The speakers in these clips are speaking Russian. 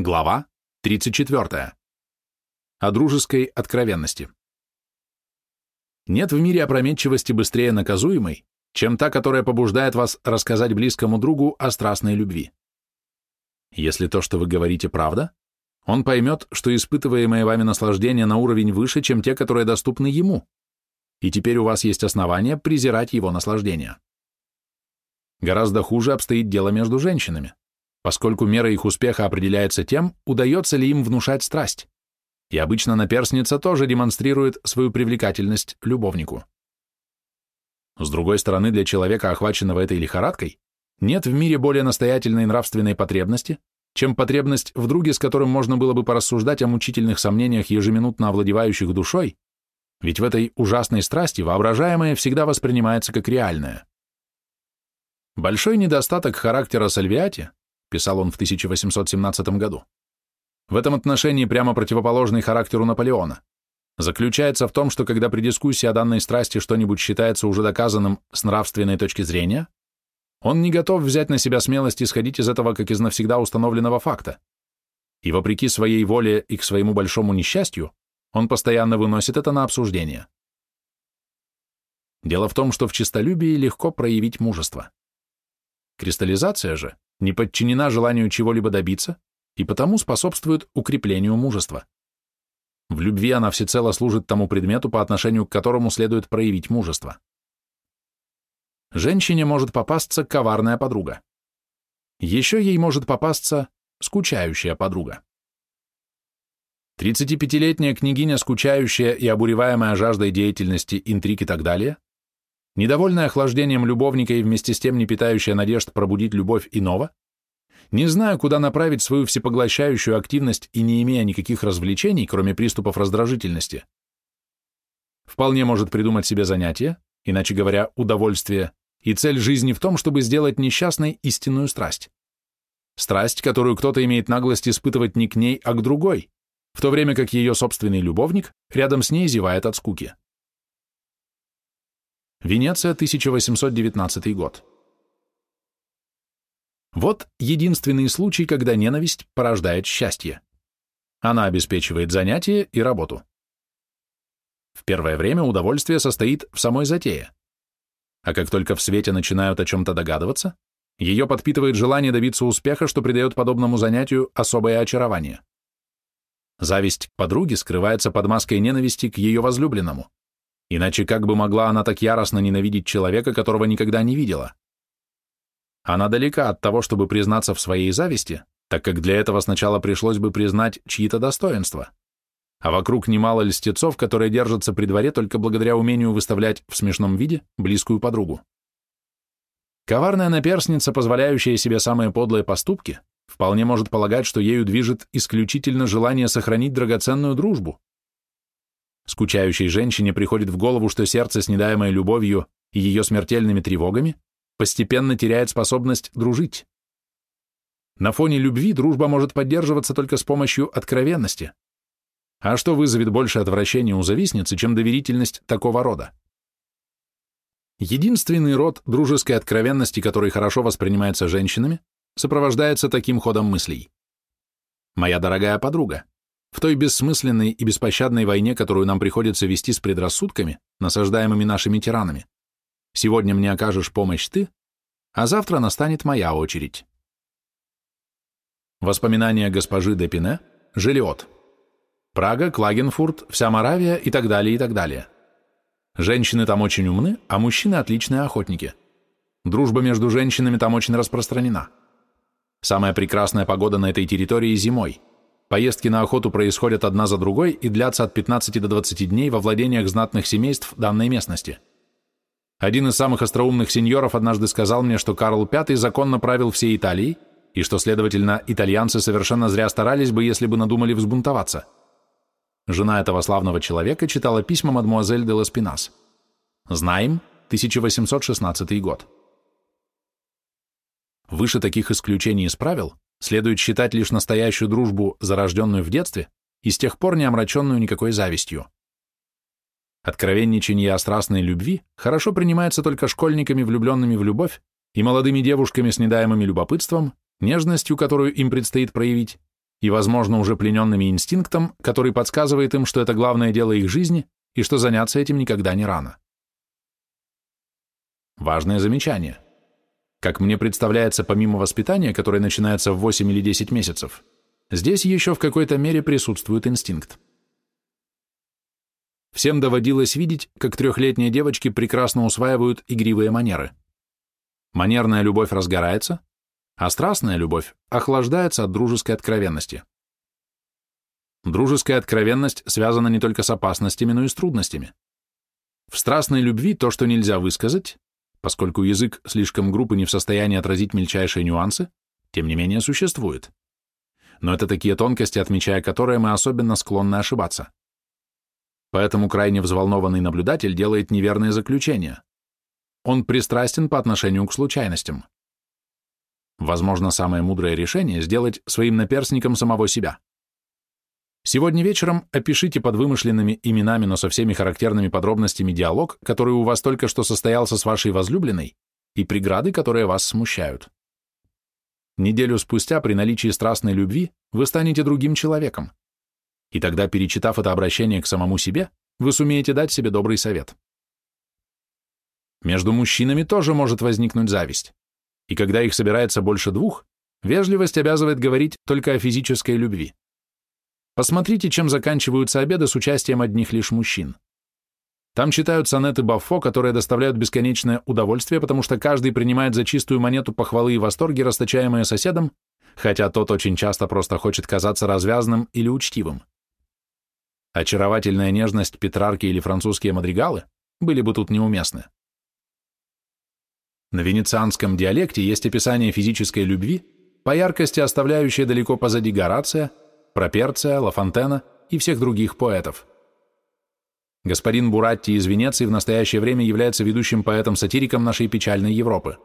Глава 34. О дружеской откровенности. Нет в мире опрометчивости быстрее наказуемой, чем та, которая побуждает вас рассказать близкому другу о страстной любви. Если то, что вы говорите, правда, он поймет, что испытываемое вами наслаждение на уровень выше, чем те, которые доступны ему, и теперь у вас есть основания презирать его наслаждение. Гораздо хуже обстоит дело между женщинами поскольку мера их успеха определяется тем, удается ли им внушать страсть. И обычно наперсница тоже демонстрирует свою привлекательность любовнику. С другой стороны, для человека, охваченного этой лихорадкой, нет в мире более настоятельной нравственной потребности, чем потребность в друге, с которым можно было бы порассуждать о мучительных сомнениях, ежеминутно овладевающих душой, ведь в этой ужасной страсти воображаемое всегда воспринимается как реальное. Большой недостаток характера Сальвиати писал он в 1817 году. В этом отношении прямо противоположный характеру Наполеона. Заключается в том, что когда при дискуссии о данной страсти что-нибудь считается уже доказанным с нравственной точки зрения, он не готов взять на себя смелость исходить из этого как из навсегда установленного факта. И вопреки своей воле и к своему большому несчастью, он постоянно выносит это на обсуждение. Дело в том, что в честолюбии легко проявить мужество. Кристаллизация же не подчинена желанию чего-либо добиться и потому способствует укреплению мужества. В любви она всецело служит тому предмету, по отношению к которому следует проявить мужество. Женщине может попасться коварная подруга. Еще ей может попасться скучающая подруга. 35-летняя княгиня, скучающая и обуреваемая жаждой деятельности, интриг и так далее, недовольная охлаждением любовника и вместе с тем не питающая надежд пробудить любовь иного, не зная, куда направить свою всепоглощающую активность и не имея никаких развлечений, кроме приступов раздражительности, вполне может придумать себе занятие, иначе говоря, удовольствие, и цель жизни в том, чтобы сделать несчастной истинную страсть. Страсть, которую кто-то имеет наглость испытывать не к ней, а к другой, в то время как ее собственный любовник рядом с ней зевает от скуки. Венеция, 1819 год. Вот единственный случай, когда ненависть порождает счастье. Она обеспечивает занятие и работу. В первое время удовольствие состоит в самой затее. А как только в свете начинают о чем-то догадываться, ее подпитывает желание добиться успеха, что придает подобному занятию особое очарование. Зависть к подруге скрывается под маской ненависти к ее возлюбленному. Иначе как бы могла она так яростно ненавидеть человека, которого никогда не видела? Она далека от того, чтобы признаться в своей зависти, так как для этого сначала пришлось бы признать чьи-то достоинства. А вокруг немало льстецов, которые держатся при дворе только благодаря умению выставлять в смешном виде близкую подругу. Коварная наперсница, позволяющая себе самые подлые поступки, вполне может полагать, что ею движет исключительно желание сохранить драгоценную дружбу, Скучающей женщине приходит в голову, что сердце, снедаемое любовью и ее смертельными тревогами, постепенно теряет способность дружить. На фоне любви дружба может поддерживаться только с помощью откровенности. А что вызовет больше отвращения у завистницы, чем доверительность такого рода? Единственный род дружеской откровенности, который хорошо воспринимается женщинами, сопровождается таким ходом мыслей. «Моя дорогая подруга, в той бессмысленной и беспощадной войне, которую нам приходится вести с предрассудками, насаждаемыми нашими тиранами, сегодня мне окажешь помощь ты, а завтра настанет моя очередь. Воспоминания госпожи Депине, Желиот. Прага, Клагенфурт, вся Моравия и так далее, и так далее. Женщины там очень умны, а мужчины отличные охотники. Дружба между женщинами там очень распространена. Самая прекрасная погода на этой территории зимой – Поездки на охоту происходят одна за другой и длятся от 15 до 20 дней во владениях знатных семейств данной местности. Один из самых остроумных сеньоров однажды сказал мне, что Карл V законно правил всей Италией, и что, следовательно, итальянцы совершенно зря старались бы, если бы надумали взбунтоваться. Жена этого славного человека читала письма мадмуазель де Ласпинас. Знаем, 1816 год. Выше таких исключений из правил следует считать лишь настоящую дружбу, зарожденную в детстве, и с тех пор не омраченную никакой завистью. Откровенничание о страстной любви хорошо принимается только школьниками, влюбленными в любовь, и молодыми девушками с недаемым любопытством, нежностью, которую им предстоит проявить, и, возможно, уже плененными инстинктом, который подсказывает им, что это главное дело их жизни и что заняться этим никогда не рано. Важное замечание. Как мне представляется, помимо воспитания, которое начинается в 8 или 10 месяцев, здесь еще в какой-то мере присутствует инстинкт. Всем доводилось видеть, как трехлетние девочки прекрасно усваивают игривые манеры. Манерная любовь разгорается, а страстная любовь охлаждается от дружеской откровенности. Дружеская откровенность связана не только с опасностями, но и с трудностями. В страстной любви то, что нельзя высказать, поскольку язык слишком груб и не в состоянии отразить мельчайшие нюансы, тем не менее существует. Но это такие тонкости, отмечая которые мы особенно склонны ошибаться. Поэтому крайне взволнованный наблюдатель делает неверные заключения. Он пристрастен по отношению к случайностям. Возможно, самое мудрое решение – сделать своим наперсником самого себя. Сегодня вечером опишите под вымышленными именами, но со всеми характерными подробностями диалог, который у вас только что состоялся с вашей возлюбленной, и преграды, которые вас смущают. Неделю спустя, при наличии страстной любви, вы станете другим человеком. И тогда, перечитав это обращение к самому себе, вы сумеете дать себе добрый совет. Между мужчинами тоже может возникнуть зависть и когда их собирается больше двух, вежливость обязывает говорить только о физической любви. Посмотрите, чем заканчиваются обеды с участием одних лишь мужчин. Там читают сонеты Баффо, которые доставляют бесконечное удовольствие, потому что каждый принимает за чистую монету похвалы и восторги, расточаемые соседом, хотя тот очень часто просто хочет казаться развязным или учтивым. Очаровательная нежность Петрарки или французские мадригалы были бы тут неуместны. На венецианском диалекте есть описание физической любви, по яркости оставляющее далеко позади Горация, Проперция, Лафонтена и всех других поэтов. Господин Буратти из Венеции в настоящее время является ведущим поэтом-сатириком нашей печальной Европы.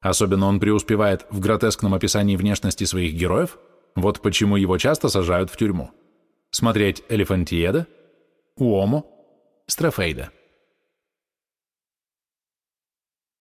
Особенно он преуспевает в гротескном описании внешности своих героев, вот почему его часто сажают в тюрьму. Смотреть Элефантиеда, Уомо, Страфейда.